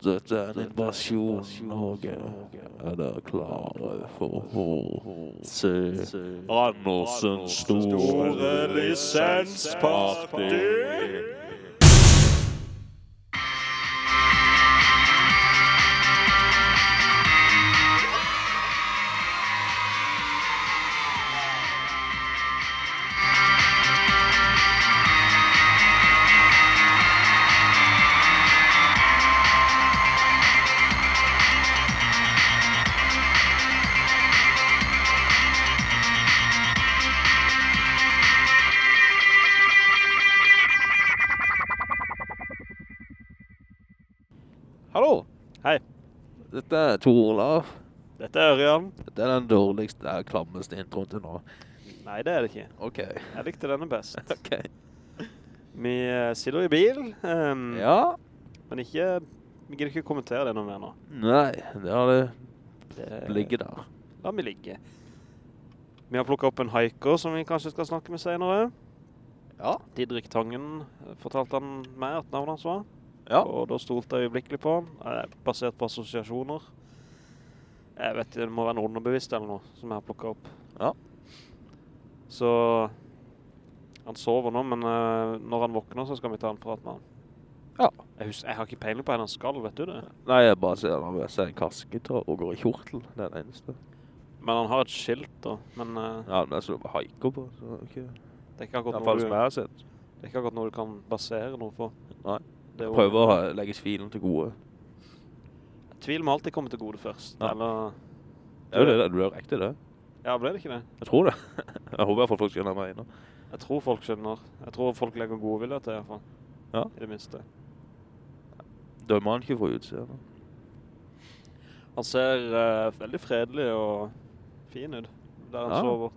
Dette er en invasjon, Norge. Er dere klare for å se Andersens store lisensparty? Er Tor Olav. Dette er Ørjan. Dette er den dårligste, det er klammeste introen til nå. Nei, det er det ikke. Ok. Jeg likte denne best. Ok. Vi eh, sitter i bil, Um, Ja. men ikke, vi gidder ikke kommentere det noe mer nå. Nei, det har det Det ligget der. La vi ligge. Vi har plukket opp en hiker som vi kanskje skal snakke med senere. Ja. Didrik Tangen eh, fortalte han meg at navnet hans var. Ja. Og da stolte jeg øyeblikkelig på han, basert på assosiasjoner. Jeg vet ikke, det må være noe underbevisst eller noe som jeg har plukket opp. Ja. Så han sover nå, men uh, når han våkner så skal vi ta en prat med han. Ja. Jeg, husker, jeg har ikke peiling på henne han skal, vet du det? Nei, jeg bare ser han seg en kasket og går i kjortel. Det er det eneste. Men han har et skilt da, men Uh, Ja, men det er så hiker på, så det ikke... det er ikke akkurat noe du, jeg har det er ikke akkurat noe du kan basere noe på. Nei. Det er Prøver å legge tvilen til gode. Tvil må alltid komme til gode først. Ja. Eller, Det jo det, blir riktig det. ja, ble det ikke det? Jeg tror det. Jeg håper i hvert fall folk skjønner meg nå. Jeg tror folk skjønner. Jeg tror folk legger gode vilje til i hvert fall. Ja. I det minste. Dømmer han ikke for utsiden. Han ser uh, veldig fredelig og fin ut der han Ja. sover.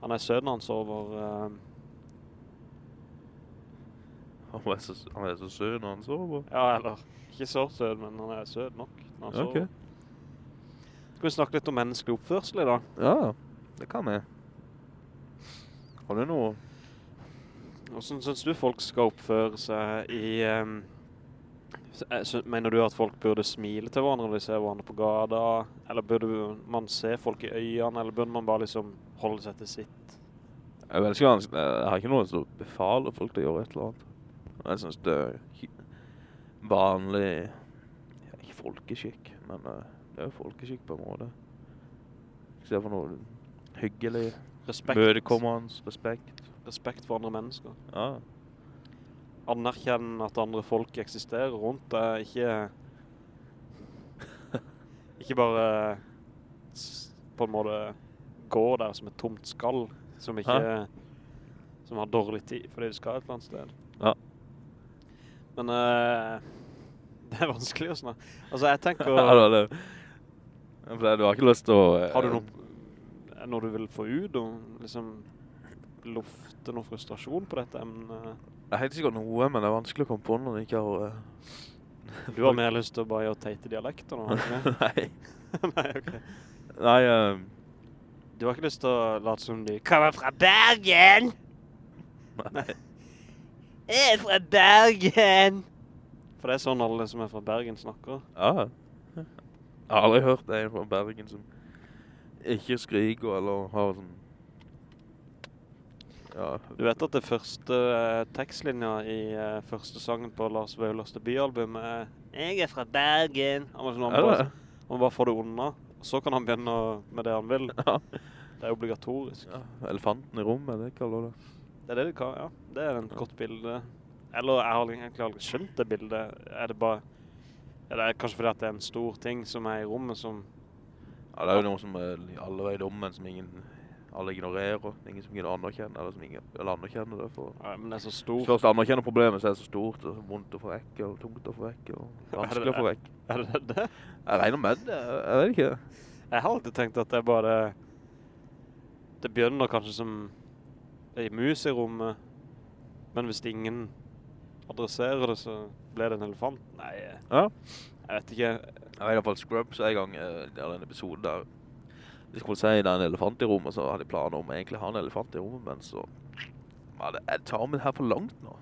Han er søt når han sover. Uh... Han er så, han er så sød når han sover. ja, eller ikke så søt, men han er søt nok Ja, ok. Skal vi snakke litt om menneskelig oppførsel i dag? Ja, det kan vi. Har du noe? Hvordan synes du folk skal oppføre seg i... sy- mener du at folk burde smile til hverandre når de ser hverandre på gata? Eller burde man se folk i øynene? Eller burde man bare liksom holde seg til sitt? Jeg ikke Jeg har ikke noe som befaler folk til å gjøre et eller annet. Jeg synes det er vanlig, ja, ikke folkeskikk, men uh, det er jo folkeskikk på en måte. Se for noe hyggelig, Respekt, mødekommende, respekt. respekt for andre mennesker. Ja, Anerkjenne at andre folk eksisterer rundt deg. Ikke... Ikke bare på en måte gå der som et tomt skall. Som ikke... Som har dårlig tid fordi du skal et eller annet sted. Ja. Men eh, det er vanskelig å snakke. Altså, jeg tenker... Du har ikke lyst til å... eh, Har du noe, er noe du vil få ut og liksom lufte noe frustrasjon på dette emnet? Jeg har helt sikkert noe, men det er vanskelig å komme på når jeg ikke har... eh, Du har mer lyst til å bare gjøre teite dialekter nå? Nei. Nei, ok. Nei, eh, Du har ikke lyst til å late som de kommer fra Bergen! nei. Jeg er fra Bergen! For det er sånn alle som er fra Bergen snakker. Ja. Jeg har aldri hørt en fra Bergen som ikke skriker eller har sånn... Ja, Du vet at det første eh, tekstlinja i eh, første sangen på Lars Vøylers debutalbum er Jeg er fra Bergen. Han må, sånn, han bare, han bare får det unna. Og så kan han begynne med det han vil. Ja. Det er obligatorisk. ja. Elefanten i rommet, det kaller det. Det er det kan, ja. Det er et godt bilde. Eller jeg har egentlig aldri skjønt det bildet. Er det bare... Er det kanskje fordi at det er en stor ting som er i rommet som... Ja, det er jo noe som er alle veier om, men som ingen alle ignorerer. Ingen som gidder anerkjenne, eller som ingen eller anerkjenner det for. Ja, men det er så stort. først anerkjenner problemet, så er det så stort og vondt å få vekk, og tungt å få vekk, og vanskelig å få vekk. Er det det? Jeg regner med det, jeg vet ikke. Jeg har alltid tenkt at det er bare... Det begynner kanskje som en mus i rommet. Men hvis ingen adresserer det, så blir det en elefant. Nei, Ja. jeg vet ikke. Jeg vet i hvert fall Scrubs en gang, i det er en episode der de skulle si det er en elefant i rommet, så hadde de planer om å egentlig ha en elefant i rommet, men så var det, jeg tar meg her for langt nå.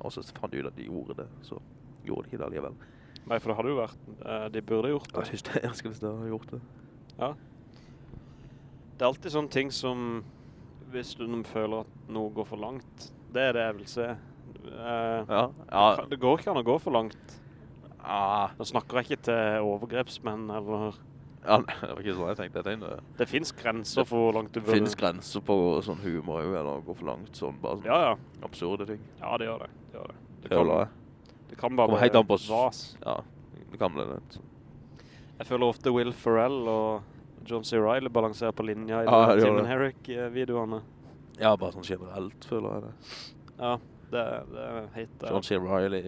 Og så fant de ut at de gjorde det, så gjorde de ikke det alligevel. Nei, for det hadde jo vært, eh, de burde gjort Det Jeg synes det. hysterisk hvis de hadde gjort det. Ja. Det er alltid sånne ting som, hvis du føler at noe går for langt, det er det jeg vil se. Uh, Ja, ja. Det går ikke an å gå for langt. Ah, Da snakker jeg ikke til overgrepsmenn, eller... ja, det var ikke sånn jeg tenkte. Jeg tenkte det Det finnes grenser for hvor langt du burde... finnes grenser på sånn humor jo, eller gå for langt, sånn bare sånn Ja, ja. absurde ting. Ja, det gjør det. Det, gjør det. det, kan, det kan bare s- vas. Ja, det kan bli det. Så. Jeg føler ofte Will Ferrell og John C. Reilly balanserer på linja i Ja, de Tim and Herrick-videoene. Ja, bare sånn generelt føler jeg det. Ja, det, det er helt... John C. Reilly,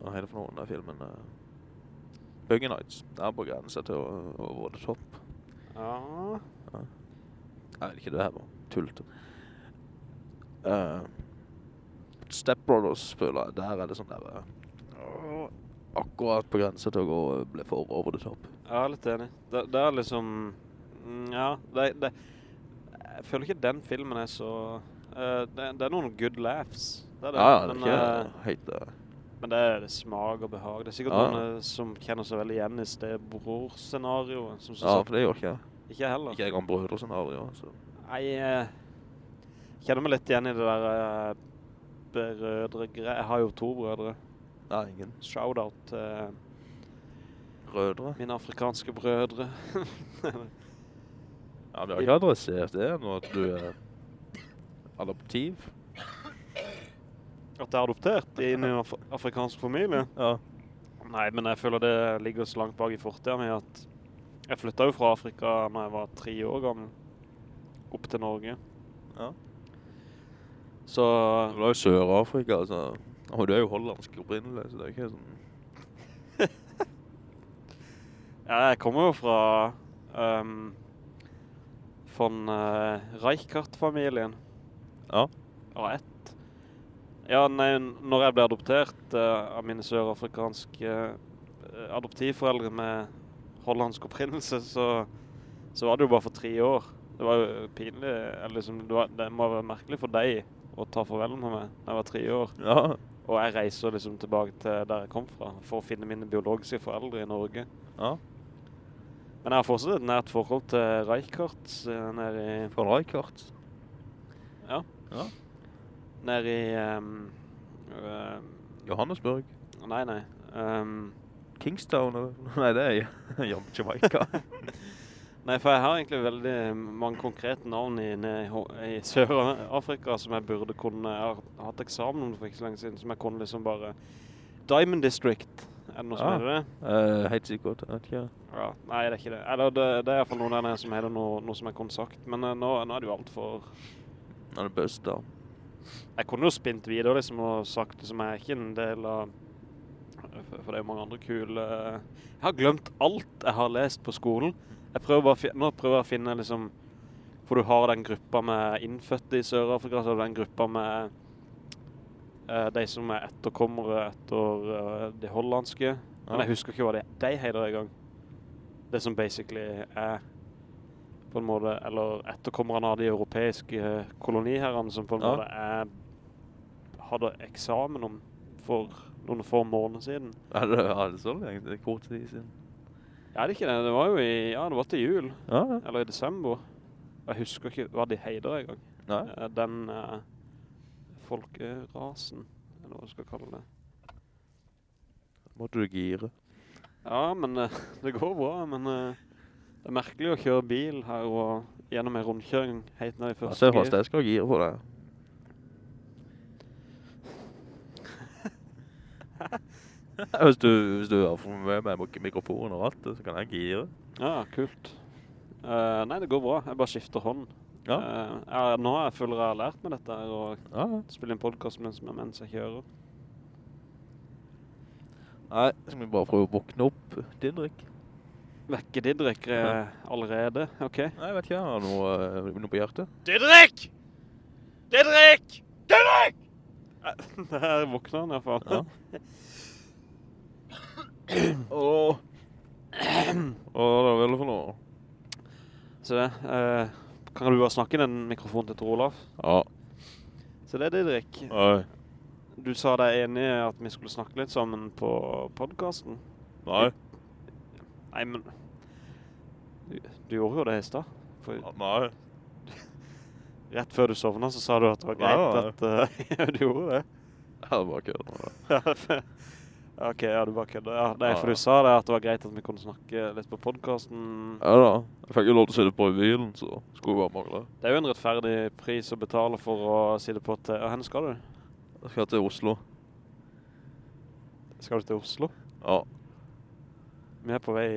og hele det for noen av filmen? Uh, Buggy Nights, det er på grense til å gå over the top. Ja, Jeg vet ikke, det her var tullt. Uh, Step Brothers føler jeg, der er det sånn der, uh, akkurat på grense til å gå, bli for over the top. Jeg er litt enig. Det, det er liksom... mm, Ja, det, det... Jeg føler ikke den filmen er så... uh, det, det er noen good laughs. Det er det. Ja, det er men, ikke eh, helt... Uh, men det er smak og behag. Det er sikkert Ja. noen eh, som kjenner seg veldig igjen i stebror-scenarioet. Ja, for det gjør ikke jeg. Ikke heller. Ikke jeg har. Nei, jeg kjenner meg litt igjen i det der eh, brødre greier. Jeg har jo to brødre. Nei, ingen Shoutout til rødre. mine afrikanske brødre. Ja, vi har ikke adressert det nå at du er adoptiv. At jeg er adoptert inn i en af afrikansk familie. Ja. Nei, men jeg føler det ligger så langt bak i fortiden med at jeg flyttet jo fra Afrika når jeg var tre år gammel, opp til Norge. Ja. Så Du var jo Sør-Afrika, altså. Og du er jo hollandsk opprinnelig, så det er ikke sånn... ja, jeg kommer jo fra um, von uh, Reichert-familien. Ja. Og ett. Ja, nei, når jeg ble adoptert uh, av mine sørafrikanske uh, adoptivforeldre med hollandsk opprinnelse, så, så var det jo bare for tre år. Det var jo pinlig, eller liksom, det, var, det må være merkelig for deg å ta farvel med meg da jeg var tre år. Ja. Og jeg reiser liksom tilbake til der jeg kom fra, for å finne mine biologiske foreldre i Norge. Ja. Men jeg har fortsatt et nært forhold til Reichardt eh, nede i... Fra Reichardt. Ja. Ja. Nede i... um, uh, Johannesburg. nei, nei. Um, Kingstown? Nei, det er Jam- Jamaica. nei, for jeg har egentlig veldig mange konkrete navn i, i, Sør-Afrika som jeg burde kunne... Jeg har hatt eksamen om det for ikke så lenge siden, som jeg kunne liksom bare... Diamond District, er det noe som Ah. heter det? uh, helt sikkert, jeg vet ikke. Ja, nei, det er ikke det. Eller det, det er i hvert fall noe der som heter noe, noe som kunne sagt. Men uh, nå, nå er det jo alt for... Nå er bøst da. Jeg kunne jo spint videre liksom og sagt det som er ikke en del av... For, for det er jo mange andre kule... Jeg har glemt alt jeg har lest på skolen. Prøver nå prøver jeg å finne liksom... For du har den gruppa med innfødte i Sør-Afrika, så har du den gruppa med eh, de som er etterkommere etter eh, de hollandske. Men jeg husker ikke hva det de heter i gang. Det som basically er på en måte, eller etterkommerne av de europeiske eh, koloniherrene som på en måte er, hadde eksamen om for noen få måneder siden. Er det, er det er så lenge, det er kort tid siden. Ja, det er ikke det. Det var jo i, ja, det var til jul, Ja, ja. eller i desember. Jeg husker ikke hva de heter i gang. Eh, Den eh, folkerasen, eller hva du skal kalle det. Måtte du gire. Ja, men eh, det går bra, men eh, det er merkelig å kjøre bil her og gjennom en rundkjøring helt ned i første ser fast jeg skal gire på det. hvis, du, hvis du har fått med meg mik- mikrofonen og alt, så kan jeg gire. Ja, kult. Uh, nei, det går bra. Jeg bare skifter hånd. Ja. Uh, ja, nå har jeg føler jeg har lært meg dette her, og Ja, ja. spille en podcast mens, mens jeg kjører. Nei, skal vi bare prøve å våkne opp Didrik? Vekke Didrik ja. allerede, ok? Nei, jeg vet ikke, har noe, eh, noe på hjertet? Didrik! Didrik! Didrik! Der våkner han i hvert fall. Ja. Åh. Åh, det er veldig for noe. Så det, eh, kan du bare snakke i den mikrofonen til Tor Olav? Ja. Så det er Didrik. Oi. du sa deg enig i at vi skulle snakke litt sammen på podcasten. Nei. Nei, men... Du, du gjorde jo det i sted. For Nei. rett før du sovnet så sa du at det var greit nei. at... uh, du gjorde det. Ja, hadde bare kønn Ja, det. var for- Ok, ja, du bare kødder. Ja, nei, for Ja. du sa det at det var greit at vi kunne snakke litt på podcasten. Ja da. Jeg fikk jo lov til å sitte på i bilen, så skulle jo bare mangle. Det er jo en rettferdig pris å betale for å sitte på til... Ja, henne skal du? Jeg skal til Oslo. Skal du til Oslo? Ja. Vi er på vei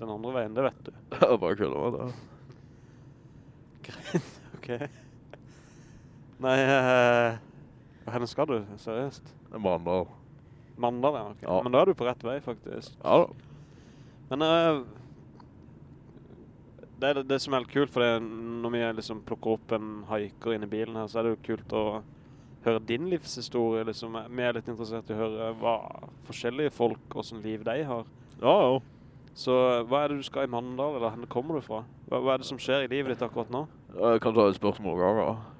den andre veien, det vet du. Ja, bare kødde med det. Greit, ok. Nei, eh, hva henne skal du, seriøst? Det er mandag. Mandal, ja, ok. Ja. Men da er du på rett vei, faktisk. Ja da. Men uh, det er det, det som er helt kult, for det, når vi liksom plukker opp en hiker inn i bilen her, så er det jo kult å høre din livshistorie, liksom. Vi er litt interessert i å høre hva forskjellige folk, hvordan liv de har. Ja, jo. Så eh, hva er det du skal i Mandal, eller hvor kommer du fra? Hva, hva er det som skjer i livet ditt akkurat nå? Jeg kan ta et spørsmål om Uh,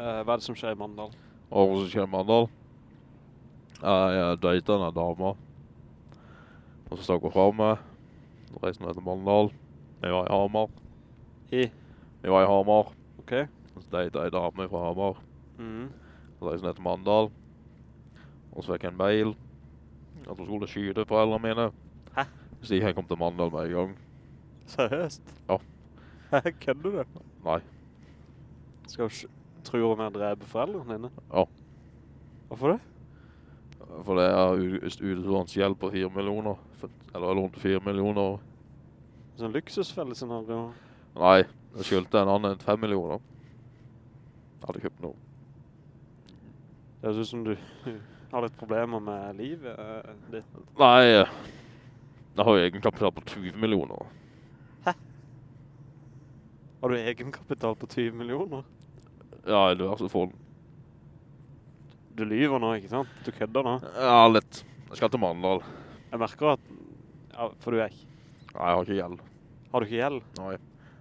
Eh, hva er det som skjer i Mandal? Og skjer i Mandal. Jeg datet en dame. Og så stakk hun fra meg. Reiste ned til Mandal. Vi var i Hamar. I? Vi var i Hamar. Ok. Og så datet jeg dame fra Hamar. Mhm. Så reiste ned til Mandal. Og så fikk jeg en mail. At hun skulle skyte foreldrene mine. Hæ? Så jeg kom til Mandal med en gang. Seriøst? Ja. Hæ, kødder du? Nei. Skal ikke tro om jeg dreper foreldrene dine? Ja. Hvorfor det? For det er utlånsgjeld gjeld på 4 millioner. Eller lånt lånte 4 millioner. Sånn luksusfellescenario. Nei, jeg skyldte en annen 5 millioner. Jeg hadde kjøpt noe. Det høres ut som du har litt problemer med livet eh, ditt. Nei, eh, jeg har jo egenkapital på 20 millioner. Hæ? Har du egenkapital på 20 millioner? Ja, i diverse fond. Du lyver nå, ikke sant? Du kødder nå. Ja, litt. Jeg skal til Mandal. Jeg merker at... Ja, for du er ikke... Nei, jeg har ikke gjeld. Har du ikke gjeld? Nei.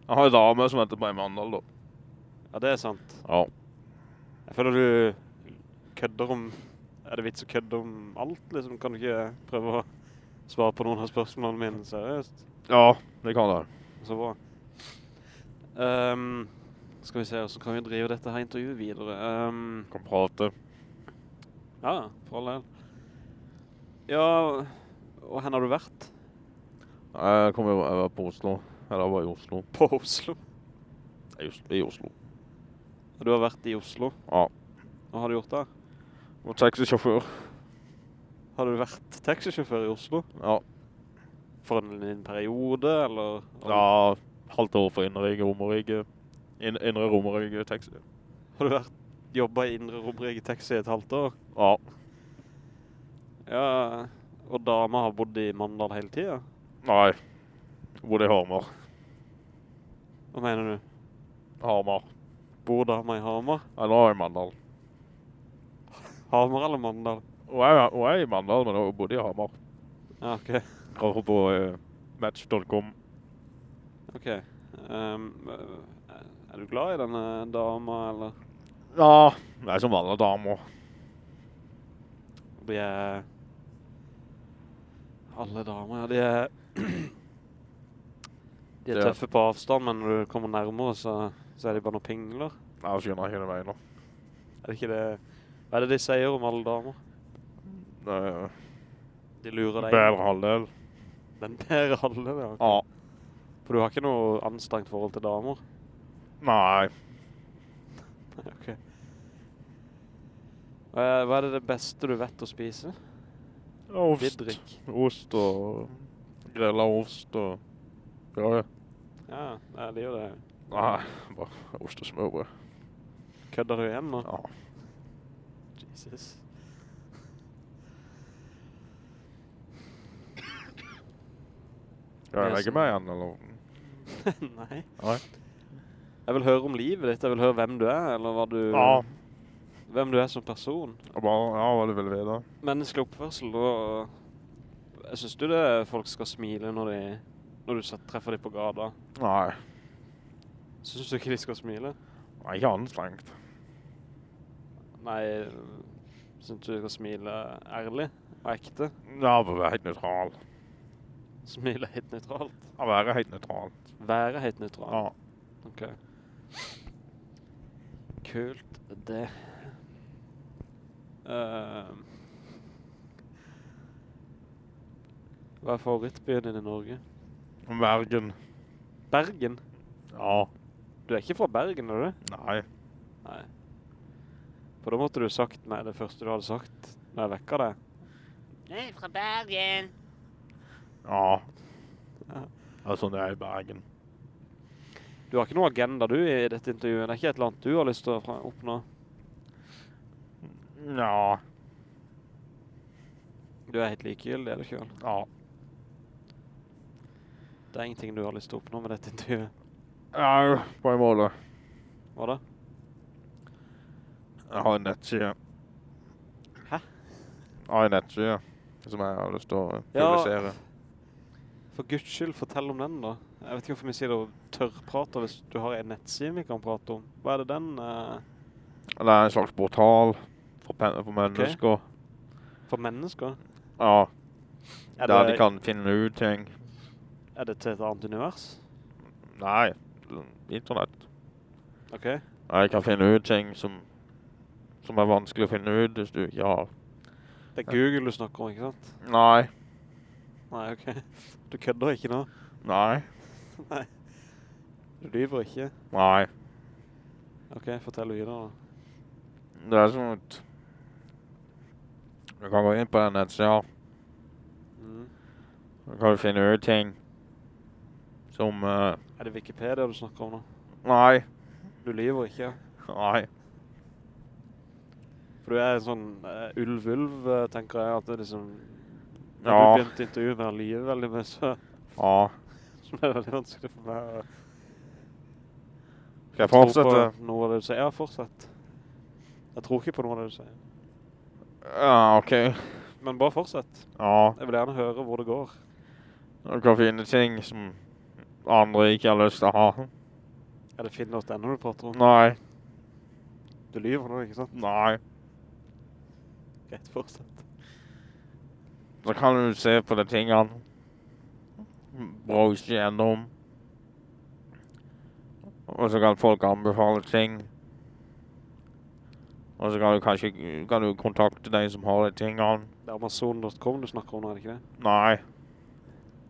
Jeg har en dame som venter på meg i Mandal, da. Ja, det er sant. Ja. Jeg føler du kødder om... Er det vits å kødde om alt, liksom? Kan du ikke prøve å svare på noen av spørsmålene mine seriøst? Ja, det kan jeg. Så bra. Um, skal vi se, så kan vi drive dette her intervjuet videre. Um, Kan prate. Ja, for all del. Ja, og hvor har du vært? Jeg kommer jo jeg var på Oslo. Eller jeg var i Oslo. På Oslo. I Oslo. I Oslo. Du har vært i Oslo. Ja. Hva har du gjort da? Var taxisjåfør. Har du vært taxisjåfør i Oslo? Ja. For en, en periode, eller? Ja, halvt år for innrige romerige. In, indre romerige taxi. Har du vært, jobbet i Indre Romerige Taxi et halvt år? Ja. Ja, og dama har bodd i Mandal hele tiden? Nei. Bodde i Hamar. Hva mener du? Hamar. Bor dama i Hamar? Nei, nå er jeg i Mandal. Hamar eller Mandal? Hun er, hun er i Mandal, men hun bodde i Hamar. Ja, ok. Går på uh, match.com. Ok. Eh, er du glad i denne dama, eller? Ja, det er som alle damer. Er... Alle damer, ja, de er... De er Det tøffe på avstand, men når du kommer nærmere, så, så er de bare noen pingler. Nei, jeg skjønner ikke det nå. Er det ikke det... Hva er det de sier om alle damer? Nei. De lurer deg. bedre halvdel. Den bedre halvdel, ja. Ja. For du har ikke noe anstrengt forhold til damer? Nei. Nei, ok. Hva er, det det beste du vet å spise? Ost. Didrik. Ost og grilla ost og... Ja, ja. Ja, jeg liker det. Nei, bare ost og smørbrød. Kødder du igjen nå? Ja. Jesus. Skal jeg Det legge meg igjen, eller? Nei. Nei. Jeg vil høre om livet ditt. Jeg vil høre hvem du er, eller hva du... Ja. Hvem du er som person. Og bare, ja, hva du vil vite. Menneskelig oppførsel, og... Jeg synes du det folk skal smile når de... Når du treffer dem på gata. Nei. Synes du ikke de skal smile? Nei, ikke anstrengt. Nei, Synes du de skal smile ærlig og ekte? Ja, bare helt nøytral. Smile helt nøytralt? Ja, være helt nøytralt. Være helt nøytral? Ja. Ok. Kult, det. Ehm. hva er favorittbyen din i Norge? Bergen. Bergen? Ja. Du er ikke fra Bergen, er du? Nei. Nei. For da måtte du sagt meg det første du hadde sagt når jeg vekket deg. Jeg er fra Bergen. Ja. Ja. Det er sånn det er i Bergen. Du har ikke noe agenda du i dette intervjuet. Det er ikke et eller annet du har lyst til å oppnå. Ja. Du er helt likegyldig, er du ikke vel? Ja. Det er ingenting du har lyst til å oppnå med dette intervjuet. Ja, på en måte. Hva da? Jeg har en nettside. Hæ? Jeg har en nettside som jeg har lyst til å Ja. publisere. For Guds skyld, fortell om den da. Jeg vet ikke hvorfor vi sier det og tørrprater hvis du har en nettside vi kan prate om. Hva er det den Uh... Det er en slags portal for, for mennesker. for mennesker? Ja. Er Der det, de kan finne ut ting. er det til et annet univers? Nei, internett. Ok. Jeg kan finne ut ting som, som er vanskelig å finne ut hvis du ikke har... Det er Google du snakker om, ikke sant? Nei. Nei, ok. Du kødder ikke nå? Nei. Nei. Du lyver ikke? Nei. Ok, fortell videre da. Det er sånn at du kan gå inn på den nettsida, Mm. så kan du finne ut ting som... uh, Er det Wikipedia du snakker om nå? nei. Du lyver ikke? Nei. For du er en sånn eh, ulv-ulv, uh, tenker jeg, at det liksom... Når Ja. du begynte intervjuet med å lyve veldig mye, så, Ja. så ble det veldig vanskelig for meg å Skal jeg fortsette? tro på noe av det du sier. Ja, fortsett. Jeg tror ikke på noe av det du sier. Ja, ok. Men bare fortsett. Ja. Jeg vil gjerne høre hvor det går. Du kan finne ting som andre ikke har lyst til å ha. Er det finn.no du prater om? Nei. Du lyver nå, ikke sant? Nei. Greit, fortsett. Så kan du se på de tingene. Browse gjennom. Og så kan folk anbefale ting. Og så kan du kanskje kan du kontakte deg som har de tingene. Det er Amazon.com du snakker om nå, er det ikke det? Nei.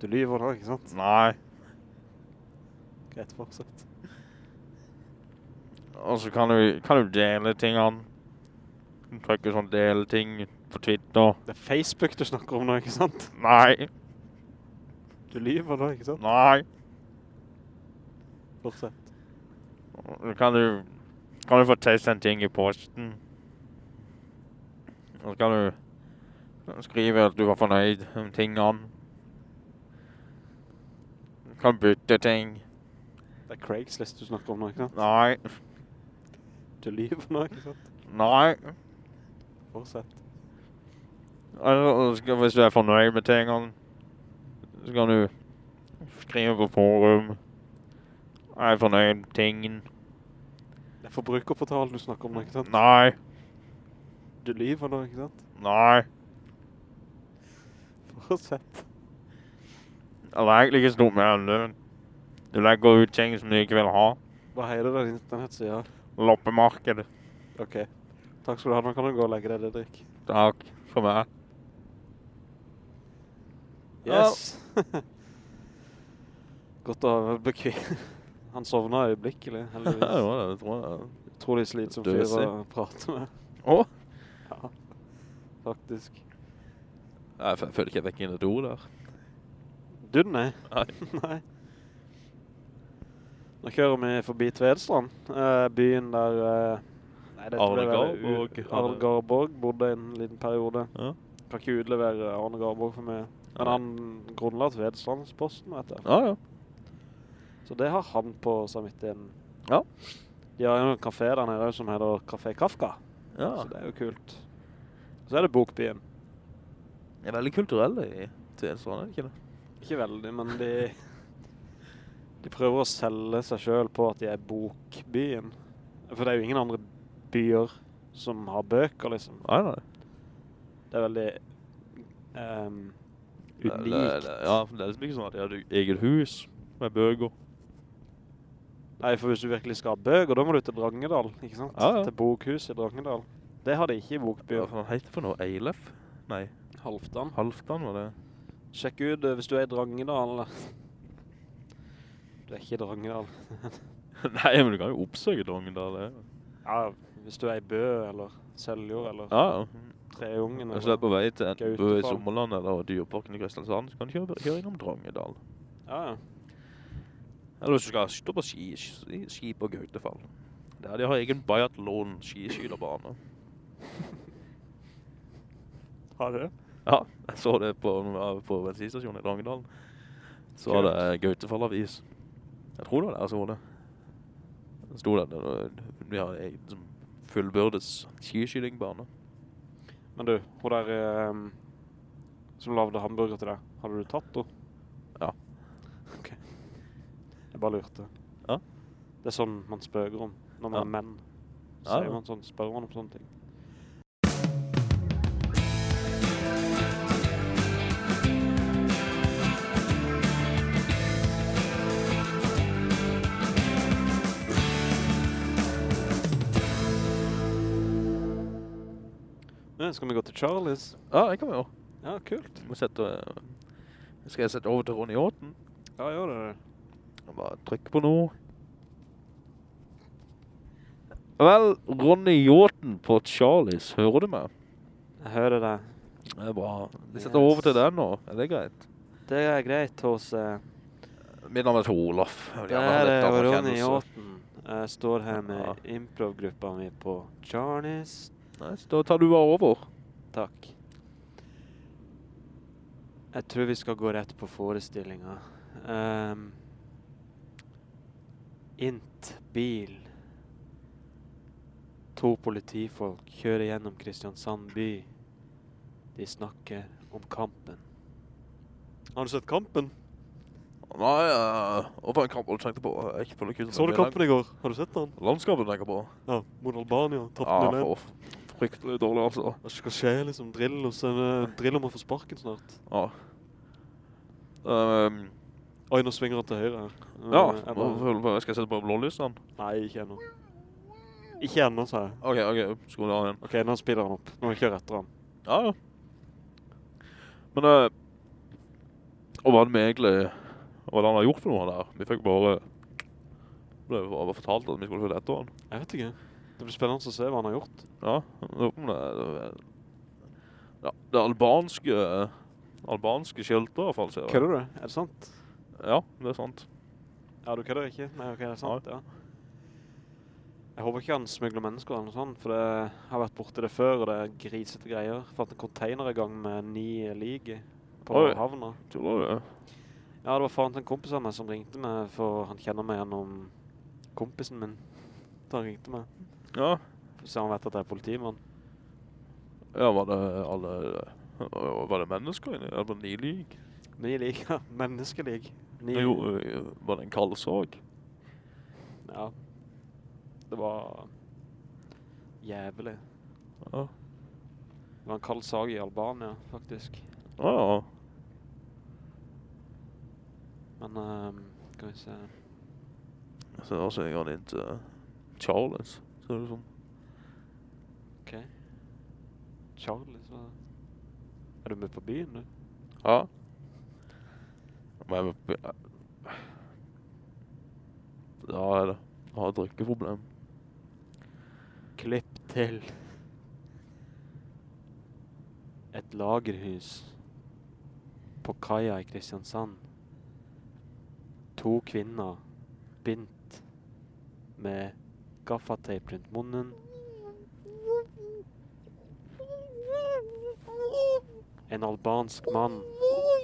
Du lyver nå, ikke sant? Nei. Greit, fortsett. Og så kan du, kan du dele tingene. Du trykker sånn dele ting på Twitter. Det er Facebook du snakker om nå, ikke sant? Nei. Du lyver nå, ikke sant? Nei. Fortsett. Kan du, kan du få tilsendt en ting i posten. Og så kan du skrive at du var fornøyd med tingene. Du kan bytte ting. Det er Craigslist du snakker om nå, ikke sant? Nei. Du lyver nå, ikke sant? Nei. Fortsett. Altså, hvis du er fornøyd med tingene, så kan du skrive på forum. Jeg er fornøyd med tingen. Det er forbrukerportalen du snakker om nå, ikke sant? Nei. Du lyver nå, ikke sant? Nei. Fortsett. Det er egentlig ikke stort enn det. Du legger ut ting som du ikke vil ha. Hva heter den internettsida? Loppemarked. Ok. Takk skal du ha. Nå kan du gå og legge deg, Didrik. Takk for meg. Yes. Godt å ha bekvi. Han sovna øyeblikkelig, Ja, heldigvis. det var det, det tror jeg. Utrolig slitsom fyr å prate med. Å? Ja, faktisk. Jeg føler ikke jeg fikk inn et ord der. Du, nei. Nei. nei. Nå kjører vi forbi Tvedstrand, eh, byen der eh, nei, Arne Garborg Arne Garborg bodde en liten periode. Ja. Kan ikke utlevere Arne Garborg for meg. Men han grunnla Tvedstrandsposten, vet jeg. Ja, ja. Så det har han på samvittigheten. Ja. De har jo en kafé der nede som heter Café Kafka. Ja. Så det er jo kult. Så er det Bokbyen. Det er veldig kulturelle i Tvedestrand, det ikke det? Ikke veldig, men de, de prøver å selge seg selv på at de er Bokbyen. For det er jo ingen andre byer som har bøker, liksom. Nei, nei. Det er veldig um, unikt. det- det- Ja, det er liksom ikke sånn at de har eget hus med bøger. Nei, for hvis du virkelig skal ha bøker, da må du til Drangedal, ikke sant? Ja, ja. Til bokhuset i Drangedal. Det har de ikke i Bokbyen. Hva heter det for noe? Eilef? Nei, Halvdan. Halvdan var det. Sjekk ut eh, hvis du er i Drangedal. Du er ikke i Drangedal. Nei, men du kan jo oppsøke Drangedal. det. Ja, hvis du er i Bø, eller Seljord, eller Ja, ja. Treungen, Hvis du er på vei til en Bø i Sommerland eller Dyreparken i Kristiansand, så kan du kjøre, kjøre innom Drangedal. Ja, ja. Eller hvis du skal stå på ski, ski, ski på Gautefall. Der de har egen biathlon skiskylerbane. Har du det? Ja, jeg så det på, på bensinstasjonen i Drangedalen. Så var det Gautefall-avis. Jeg tror det var der jeg så det. Det stod der, vi har egen fullbørdes skiskylingbane. Men du, hun der ehm, som lavde hamburger til deg, hadde du tatt henne? Ja. Ok. Jeg bare lurte. Ja. Det er sånn man spøker om når man Ja. er menn. Så Ja, man sånn, spør man om sånne ting. Ja, skal vi gå til Charlies? Ja, det kan vi gjøre. Ja, kult. Vi setter, skal jeg sette over til Ronny Åten? Ja, gjør det. Og Bare trykk på noe. Vel, Ronny Jåten på Charlies, hører du meg? Jeg hører deg. Det er bra. Vi setter over til den nå, er det greit? Det er greit hos... Uh... Mitt navn er Olof. Det er eh, Ronny. Jåten. Jeg står her med Ja. improv-gruppa mi på Charlies. Nice, da tar du bare over. Takk. Jeg tror vi skal gå rett på forestillingen. Ehm, int bil. To politifolk kjører gjennom Kristiansand by. De snakker om kampen. Har du sett kampen? Nei, uh, og på en kamp du tenkte på. Jeg ikke på noe kult. Så du kampen i går? Har du sett den? Landskapet du tenker på. Ja, mot Albania. Tatt Ja, den for fryktelig dårlig altså. Hva skal skje liksom? Drillo, så uh, Drillo må få sparken snart. Ja. Um, Oi, nå svinger han til høyre her. Uh, ja, på, skal jeg sette på blålysene? Nei, ikke ennå. Ikke ennå, sa jeg. Ok, ok, skru av igjen. Ok, nå spiller han opp. Nå kjører jeg etter han. Ja, ja. Men, øh, og hva han egentlig, hva han har gjort for noe der? Vi fikk bare, ble bare fortalt at vi skulle følge etter han. Jeg vet ikke. Det blir spennende å se hva han har gjort. Ja, det, det, ja, det albanske, albanske skilter i hvert fall, ser jeg. Kødder du? Er det sant? Ja, det er sant. Ja, du kødder ikke? Nei, ok, det er sant, ja. Jeg håper ikke han smugler mennesker eller noe sånt, for det har vært borte det før, og det er grisete greier. Jeg Fant en container i gang med ni lig på Oi. havna. Tror du det? Ja, det var faren til en kompis av meg som ringte meg, for han kjenner meg gjennom kompisen min. Så han ringte meg. Ja. Så han vet at jeg er politimann. Ja, var det alle, var det mennesker inni? Eller ni lik? Ni lig, ja. Menneskelig. Ni, Jo, var det en kaldsag? Ja. Det var jævlig. Ja. Det var en kald sag i Albania, faktisk. Ja, ja. Men, ehm, skal vi se. Jeg ser også en gang inn til Charles, ser det sånn... som. Ok. Charles, hva? Er du med på byen, du? Ja. Men jeg. Ja. Jeg har et drikkeproblem. Klipp til. Et lagerhus på kaia i Kristiansand. To kvinner bindt med gaffateip rundt munnen. En albansk mann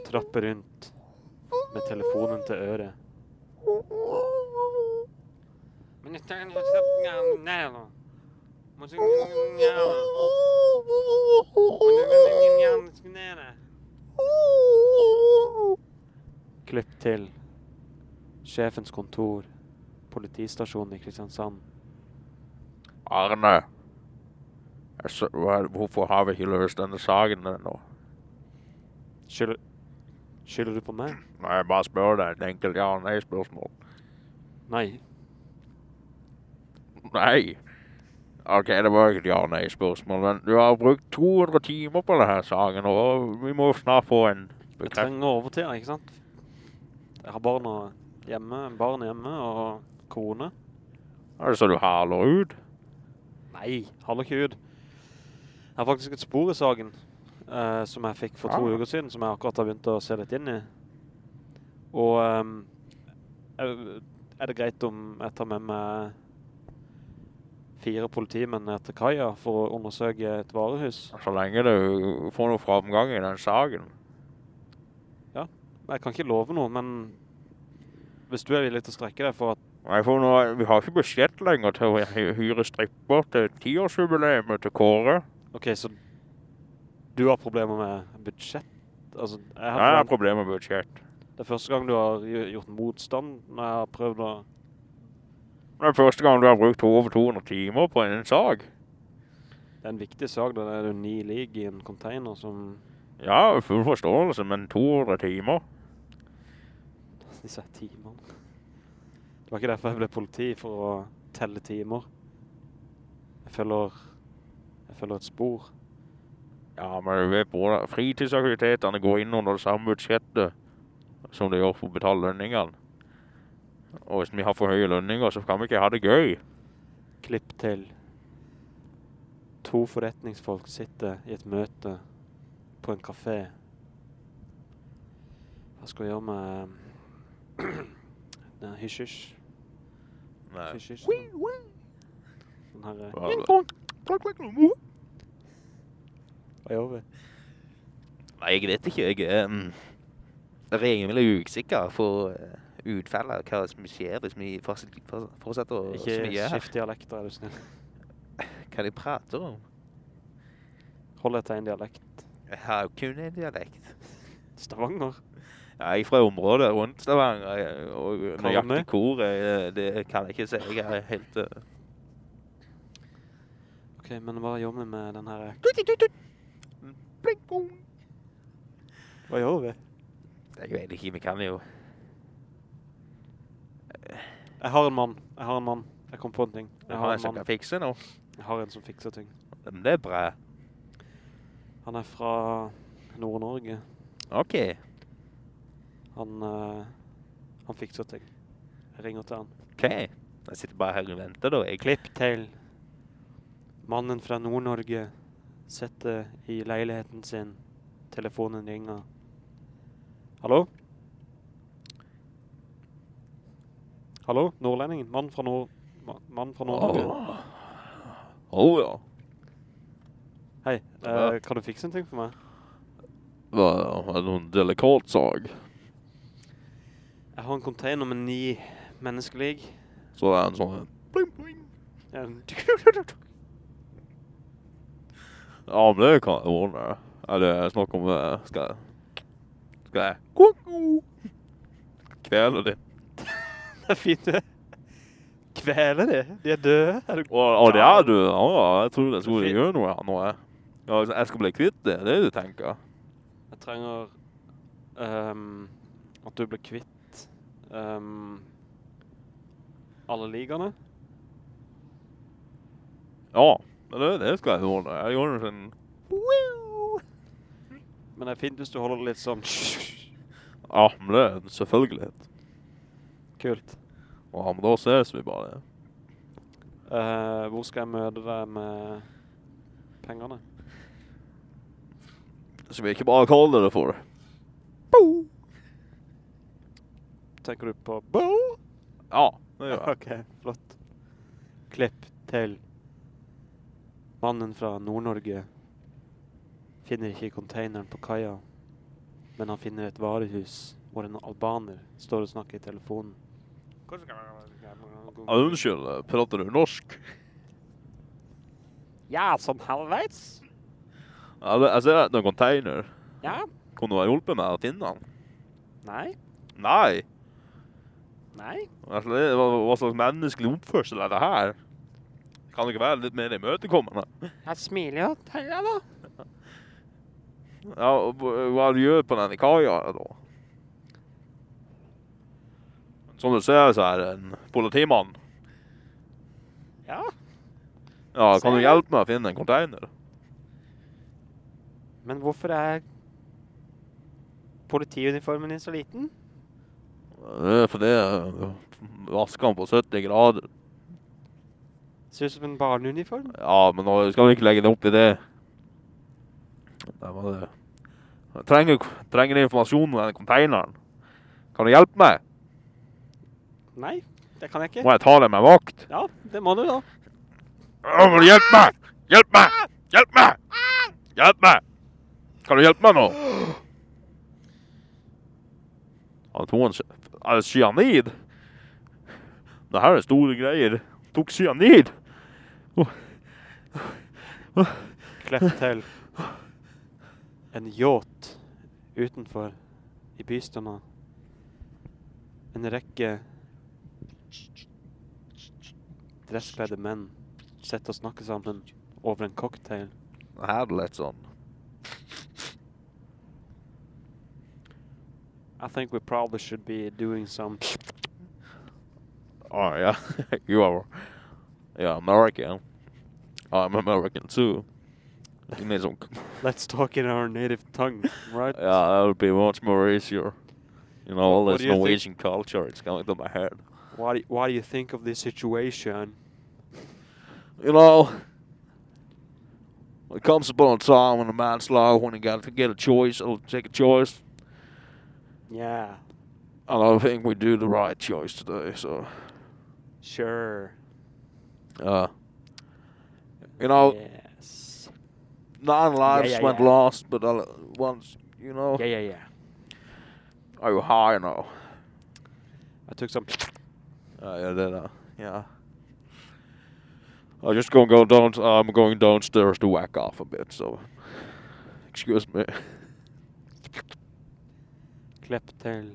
trapper rundt med telefonen til øret. Klipp til sjefens kontor, politistasjonen i Kristiansand. Arne. Hvorfor har vi ikke løst denne saken ennå? Skylder, skylder du på meg? Nei, jeg bare spør deg et enkelt ja- og nei-spørsmål. Nei. Nei. Ok, det var ikke et ja- og nei-spørsmål, men du har brukt 200 timer på denne saken, og vi må snart få en Jeg bekreftelse. trenger overtida, ikke sant? Jeg har barna hjemme, barn hjemme og kone. Er det så du haler ut? Nei, holder ikke ut. Jeg har faktisk et spor i saken, eh, som jeg fikk for to uker siden, som jeg akkurat har begynt å se litt inn i. Og er, er det greit om jeg tar med meg fire politimenn ned til kaia for å undersøke et varehus? Så lenge du får noe framgang i den saken. Ja, Jeg kan ikke love noe, men hvis du er villig til å strekke deg for at Nei, for nå, vi har ikke budsjett lenger til å hyre stripper til tiårsjubileet til Kåre. Ok, så du har problemer med budsjett? Altså, jeg Jeg har har problemer med budsjett. Det er første gang du har gjort motstand når jeg har prøvd å... Det er første gang du har brukt over 200 timer på en sak. Det er en viktig sak, da det er jo ni lig i en container som... Ja, full forståelse, men 200 timer. Disse timene. Det var ikke derfor jeg ble politi, for å telle timer. Jeg følger... Jeg følger et spor. Ja, men du vet både fritidsaktivitetene går inn under det samme budsjettet som det gjør for å betale lønningene. Og hvis vi har for høye lønninger, så kan vi ikke ha det gøy. Klipp til. To forretningsfolk sitter i et møte på en kafé. Hva skal vi gjøre med... Den hysj-hysj? Nei. Hysj-hysj? Den her... eh, Hva gjør vi? Nei, jeg vet ikke. Jeg er um, rimelig usikker for uh, utfallet, hva som skjer hvis vi fortsetter, for- fortsetter å Ikke vi gjør. skift dialekter, er du snill. Hva de prater om. Hold etter en dialekt. Jeg har jo kun en dialekt. Stavanger? Ja, jeg er fra området rundt Stavanger, og nøyaktig hvor, det kan jeg ikke si. Jeg er helt... Uh, Ok, men hva gjør vi med den her... Bling, pong. Hva gjør vi? Jeg vet ikke, vi kan jo... Jeg har en mann. Jeg har en mann. Jeg kom på en ting. Jeg har en som kan fikse noe. Jeg har en som fikser ting. Men det er bra. Han er fra Nord-Norge. Ok. Han, uh, han fikser ting. Jeg ringer til han. Ok. Jeg sitter bare her og venter da. Jeg Klipp til. Mannen fra Nord-Norge sitter i leiligheten sin. Telefonen ringer. Hallo? Hallo? Nordlendingen. Mann fra Nord... Mann fra Nord-Norge. Åh oh, ja. Hei, eh, kan du fikse en ting for meg? Hva er det noen delikat sag? Jeg har en container med ni menneskelig. Så det er en sånn... Bling, bling. En- Ja, men det kan jeg ordne. Er det snakk om... det... Skal jeg... Skal jeg... Koko! Kvele det. Det er fint det. Kvele de? De er døde. Er du... Å, det er du. Ja, jeg tror det skulle gjøre noe nå. Ja, jeg skal bli kvitt det. Det er det du tenker. Jeg trenger um, at du blir kvitt um, alle ligene. Ja, men det, det skal jeg ordne. Jeg gjør det sånn... Men det er fint hvis du holder det litt sånn Ja, men det er en selvfølgelighet. kult. Ja, men da ses vi bare. Uh, hvor skal jeg møte deg med pengene? Så vi ikke bare kaller det for. Tenker du på Bo? Ja, det gjør jeg. Ok, flott. Klipp til mannen fra Nord-Norge finner ikke containeren på kaia, men han finner et varehus hvor en albaner står og snakker i telefonen. Ja, unnskyld, prater du norsk? Ja, som halvveis. Ja, jeg ser at det er en container. Ja. Kunne du ha hjulpet meg å finne den? Nei. Nei. Nei. Hva slags menneskelig oppførsel er det her? Kan du ikke være litt mer imøtekommende? Jeg smiler jo til deg da. Ja, og hva du gjør på denne kaia da? Som du ser så er det en politimann. Ja. Ja, kan du hjelpe meg å finne en container? Men hvorfor er politiuniformen din så liten? Det er fordi jeg vasker den på 70 grader. Ser ut som en barneuniform. Ja, men nå skal vi ikke legge det opp i det. Det var det. Jeg trenger, trenger informasjon om denne containeren. Kan du hjelpe meg? Nei, det kan jeg ikke. Må jeg ta det med vakt? Ja, det må du da. Å, må du hjelpe meg! Hjelp meg! Hjelp meg! Hjelp meg! Kan du hjelpe meg nå? Han tog en er det cyanid. Det her er store greier. Tok cyanid. Klepp til en yacht utenfor i bystanda. En rekke dresskledde menn sitter og snakker sammen over en cocktail. Det her er litt sånn. I think we probably should be doing some Oh, yeah. you are, yeah, American. Oh, I'm American too. You need some, Let's talk in our native tongue, right? yeah, that would be much more easier. You know, all this? Norwegian culture, it's coming to my head. What do, what do you think of this situation? You know, it comes upon a time when a man's life when he got to get a choice, or take a choice. Yeah, And I think we do the right choice today, so, sure. Uh, you know, yes. nine lives yeah, went yeah. lost, but uh, once, you know, Yeah, yeah, yeah. are you high now? I took some. Uh, yeah, then, uh, yeah. I'm just gonna go down. I'm going downstairs to whack off a bit. So, excuse me. Klepp til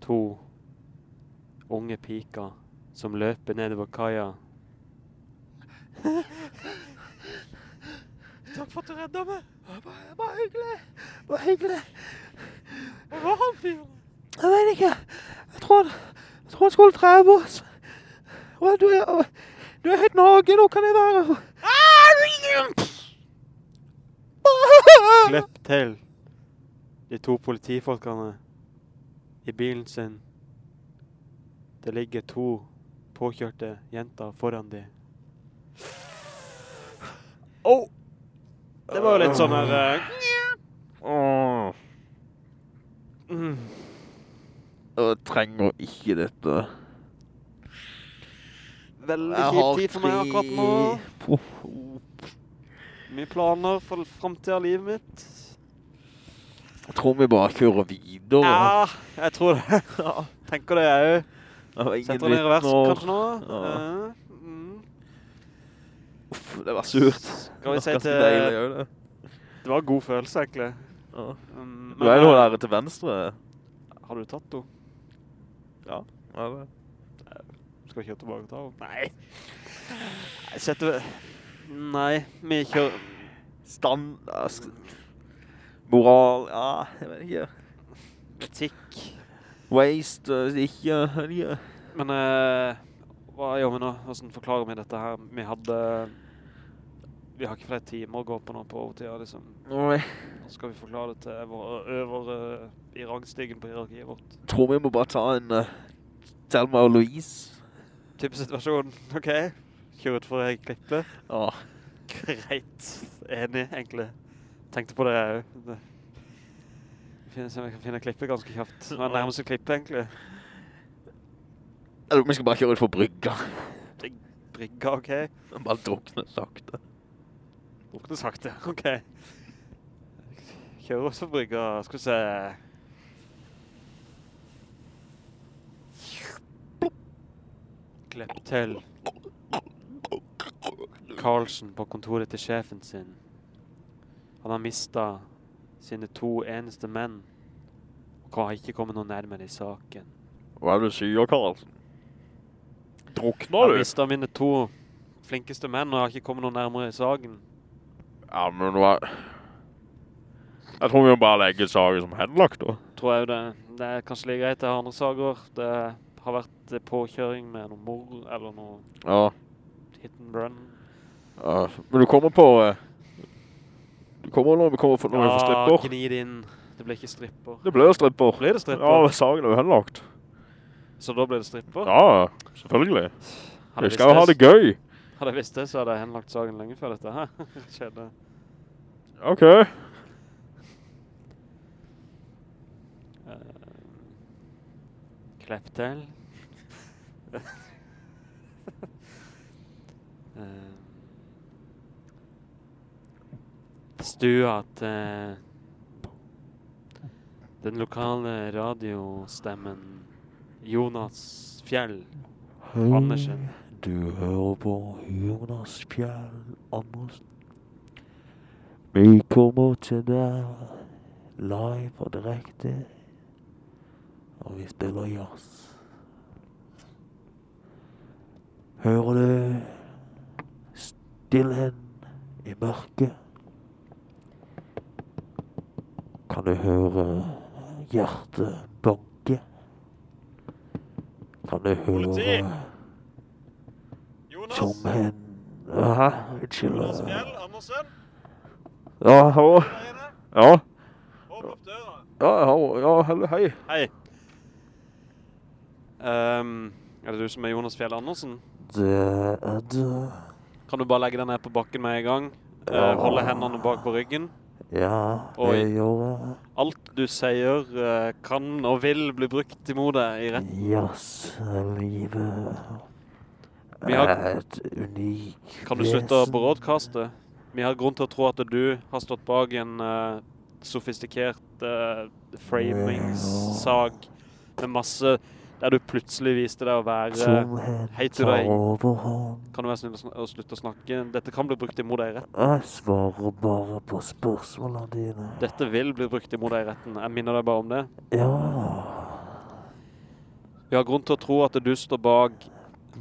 to unge piker som løper nedover kaia. Takk for at du redda meg. Bare hyggelig. Bare hyggelig. Hvor var han fyren? Jeg vet ikke. Jeg tror, jeg tror han skulle treve oss. Du er, du er helt naken. Nå kan jeg være. Slipp til de to politifolkene i bilen sin. Det ligger to påkjørte jenter foran de. Oh! Det var jo litt sånn her Uh... Åh, mm. jeg trenger ikke dette. Veldig kjip tid for meg akkurat nå. Mye planer for fremtiden av livet mitt. Jeg tror vi bare kjører videre. Ja, jeg tror det. Ja, tenker det jeg òg. Setter ned revers vitner. kanskje nå. Ja. Mm. Uff, det var surt. Skal vi si til- deilig, det. Det var en god følelse, egentlig. Ja. Mm, Du er jo eh, der til venstre. Har du tatt henne? Ja. ja det. Skal vi kjøre tilbake og ta henne? Nei. Setter... Nei, vi kjører... Stand... Moral... Ja, jeg vet ikke. Etikk. Waste, eh, ikke... jeg. Men uh, hva gjør vi nå? Hvordan forklarer vi dette her? Vi hadde... Vi har ikke flere timer å gå på nå på overtida, liksom. Nei. Nå skal vi forklare det til våre øvere i rangstigen på hierarkiet vårt. Tror vi må bare ta en... Uh, Thelma og Louise. Type situasjon, ok? Kjør ut for jeg klippe. Ja. Greit. Enig, egentlig. Tenkte på det jeg Finne, se om jeg kan finne klippet ganske kjapt. Det var nærmeste klippe, egentlig. Eller vi skal bare kjøre ut for brygga. Brygga, ok? Bare drukne sakte. Drukne sakte, ok. Kjører ut for brygga, skal vi se. Klepp til. Carlsen på kontoret til sjefen sin. Han har mistet sine to eneste menn, og har ikke kommet noe nærmere i saken. Hva er det du sier, Karlsen? Drukner du? Jeg mistet mine to flinkeste menn, og jeg har ikke kommet noe nærmere i saken. Ja, men hva... Jeg tror vi må bare legge saken som henlagt da. Tror jeg det. Det er kanskje like greit, Jeg har andre saker. Det har vært påkjøring med noen mor, eller noe Ja. hit and run. ja. Men du kommer på... Du kommer når vi kommer for, når vi får stripper. Ja, gnid inn. Det blir ikke stripper. Det blir stripper. Blir det stripper? Ja, saken er jo henlagt. Så da blir det stripper? Ja, selvfølgelig. Vi skal jo ha det gøy. Hadde jeg visst det, så hadde jeg henlagt saken lenge før dette her skjedde. Ok. Uh, Klepp til. Eh, stua til den lokale radiostemmen Jonas Fjell Andersen. Du hører på Jonas Fjell Andersen. Vi kommer til deg live og direkte, og vi spiller jazz. Hører du stillheten i mørket? Kan du høre hjertet banke? Kan du høre Politi! Jonas! som en Hæ? Unnskyld. Andersen! Ja, hallo. Ja. Ja, hallo. Ja, hallo, hei. Hei. Um, er det du som er Jonas Fjell Andersen? Det er det. Kan du bare legge deg ned på bakken med en gang? Ja. Uh, holde hendene bak på ryggen? Ja, det gjør jeg. Alt du sier eh, kan og vil bli brukt imot deg i retten. Jazzlivet livet er et unikt Kan du slutte å broadcaste? Vi har grunn til å tro at du har stått bak en uh, sofistikert uh, framingssag med masse der du plutselig viste deg å være hei til deg. Kan du være snill å slutte å snakke? Dette kan bli brukt imot deg i retten. Jeg svarer bare på spørsmålene dine. Dette vil bli brukt imot deg i retten. Jeg minner deg bare om det. Ja. Vi har grunn til å tro at du står bak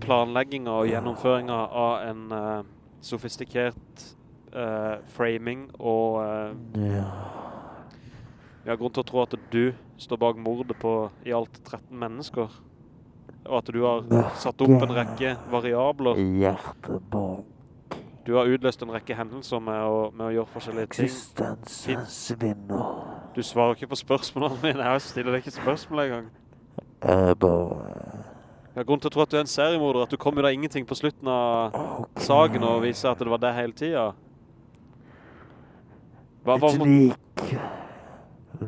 planleggingen og gjennomføringen av en uh, sofistikert uh, framing, og Uh, Ja. Vi har grunn til å tro at du står bak mordet på i alt 13 mennesker. Og at du har satt opp en rekke variabler. Hjertebank. Du har utløst en rekke hendelser med å, med å gjøre forskjellige ting. Eksistensens svinner. Du svarer ikke på spørsmålene mine. Jeg stiller deg ikke spørsmål engang. Jeg bare... Jeg har grunn til å tro at du er en seriemorder, at du kom jo da ingenting på slutten av okay. sagen og viser at det var det hele tiden. Hva var, Et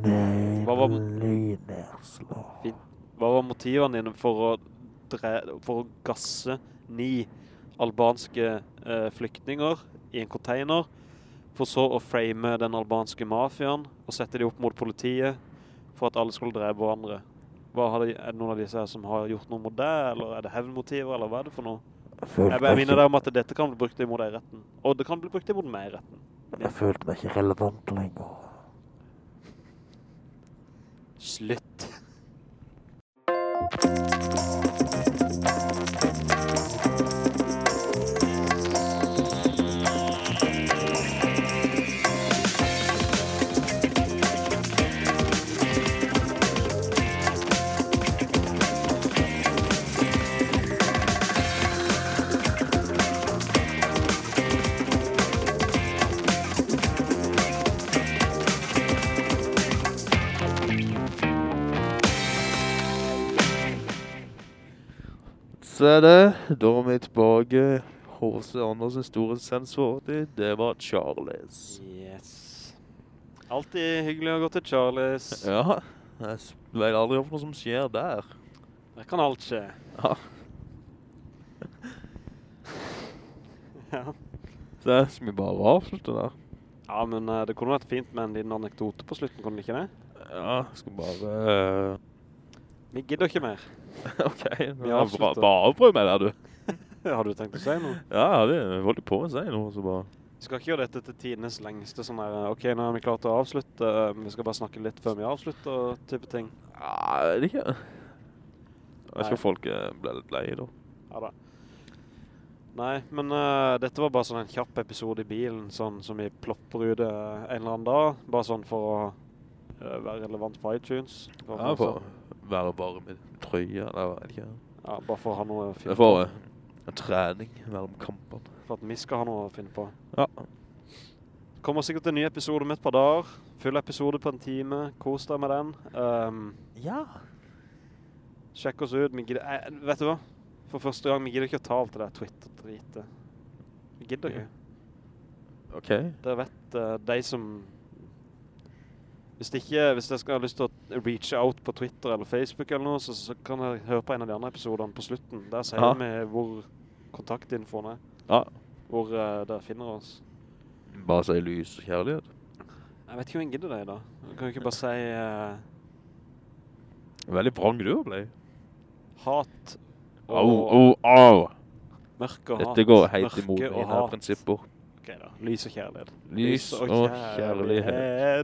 lik. Hva var- Nydelig hva var motivene dine for å, dre, for å gasse ni albanske eh, flyktninger i en container, for så å frame den albanske mafiaen og sette dem opp mot politiet for at alle skulle drepe hverandre? Har er det noen av disse her som har gjort noe mot det, eller er det hevnmotiver, eller hva er det for noe? Jeg Jeg, jeg minner deg om at dette kan bli brukt imot deg i retten. Og det kan bli brukt imot meg i retten. jeg følte meg ikke relevant lenger. Slutt. Er det, da er vi tilbake. H.C. Andersens store sensor, det, det var Charles. Yes. Altid hyggelig å gå til Charles. Ja, jeg vet aldri om noe som skjer der. Det kan alt skje. Ja. ja. Så det skal vi bare avslutte der. Ja, men eh, det kunne vært fint med en liten anekdote på slutten, kunne det ikke det? Ja, jeg skal bare... eh, Vi gidder ikke mer. ok, Vi nå bra, bare prøv meg der, du. Har du tenkt å si noe? Ja, det holdt på å si noe, så bare... Vi skal ikke gjøre dette til tidenes lengste sånn her, ok, nå er vi klart å avslutte, eh, vi skal bare snakke litt før vi avslutter, type ting. Ja, jeg vet ikke. Jeg tror folk ble litt lei da. Ja da. Nei, men uh, dette var bare sånn en kjapp episode i bilen, sånn som vi plopper ut eh, en eller annen dag, bare sånn for å uh, være relevant på iTunes. For Ja, for være bare med trøye, eller hva er det ikke? ja, bare for å ha noe å Det finne er for på. eh, en trening mellom kampene. For at vi skal ha noe å finne på. Ja. Kommer sikkert en ny episode om et par dager. Full episode på en time. Kos deg med den. Um, Ja. sjekk oss ut. Gidder, eh, vet du hva? For første gang, vi gidder ikke å ta alt det der Twitter-dritet. Vi gidder ikke. Ok. Det vet, uh, de som... Hvis det ikke, hvis jeg skal ha lyst til å reach out på Twitter eller Facebook eller noe, så, så kan jeg høre på en av de andre episodene på slutten. Der sier Ja. vi hvor kontaktinfoen er. Ja. Hvor uh, dere finner oss. Bare si lys og kjærlighet. Jeg vet ikke om jeg gidder deg da. Jeg kan jo ikke bare si Uh, Veldig vrang du ble. hat og Au, au, au. mørke og hat. Dette går helt imot mine prinsipper. Ok da, lys og kjærlighet. Lys og kjærlighet. Og er